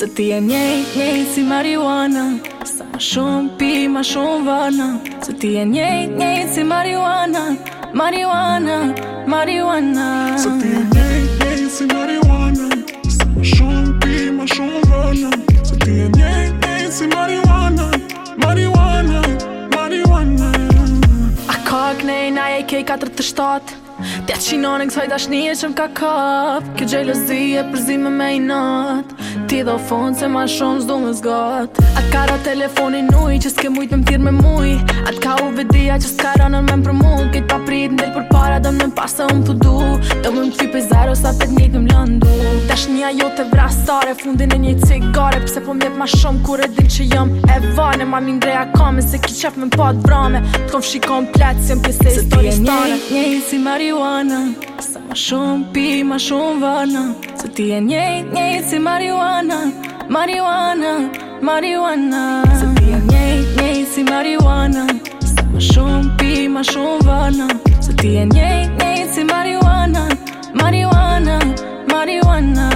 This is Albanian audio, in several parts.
Se ti e njej, njej si marihuana Sa ma shumë pi, ma shumë vana Se ti e njej, njej si marihuana Marihuana, marihuana Se ti e njej, njej si marihuana Sa ma shumë pi, ma shumë vana Se ti e njej, njej si marihuana Marihuana, marihuana A ka knej, na e kej 4 të 7 Tja qinonë në kësaj dashnije që m'ka kap Kjo gjelozi e përzime me i nat ti do fond se ma shumë zdo më zgat At kara telefonin nuj që s'ke mujt me mtir me muj At ka u vedia që s'ka në me më për mu Këtë pa prit ndel për para dëm në pas se më të du Dëm më më ty pe zero sa pet një këmë lëndu Tash një ajo të vrasare, fundin e një cigare Pse po mjet ma shumë kure e që jëm e vane Ma min greja kame se ki qef me më pat vrame T'kom fshi komplet si jem pjese histori Se ti e njej, njej si marihuana marijuana, marijuana, marijuana Se pi njej, njej si marijuana Ma shumë pi, ma shumë vana Se ti e njej, si marijuana, marijuana, marijuana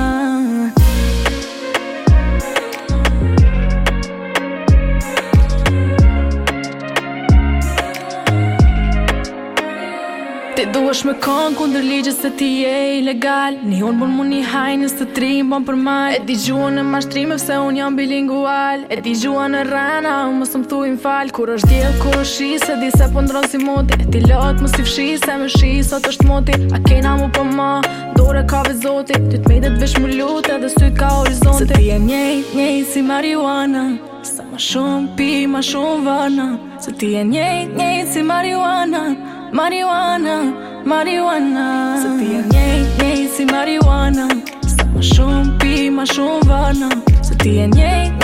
Do është me kon kundër ligjës se ti e ilegal Ni unë bon mu një hajnës të tri më bon për maj E ti gjua në mashtrime fse unë jam bilingual E ti gjua në rana u më së më thuj falë Kur është djel, kur është shi se di se po ndronë si moti E ti lotë më si fshi se më shi sot është moti A kena mu për po ma, dore ka ve zoti Ty të mejdet vesh më lutë edhe sy ka horizonti Se ti e njej, njej si marijuana Sa ma shumë pi, ma shumë vana Se ti e njej, njej si marijuana Marihuana, marihuana Se ti e njej, njej si marihuana Sa ma shumë pi, ma shumë vana Se ti e njej,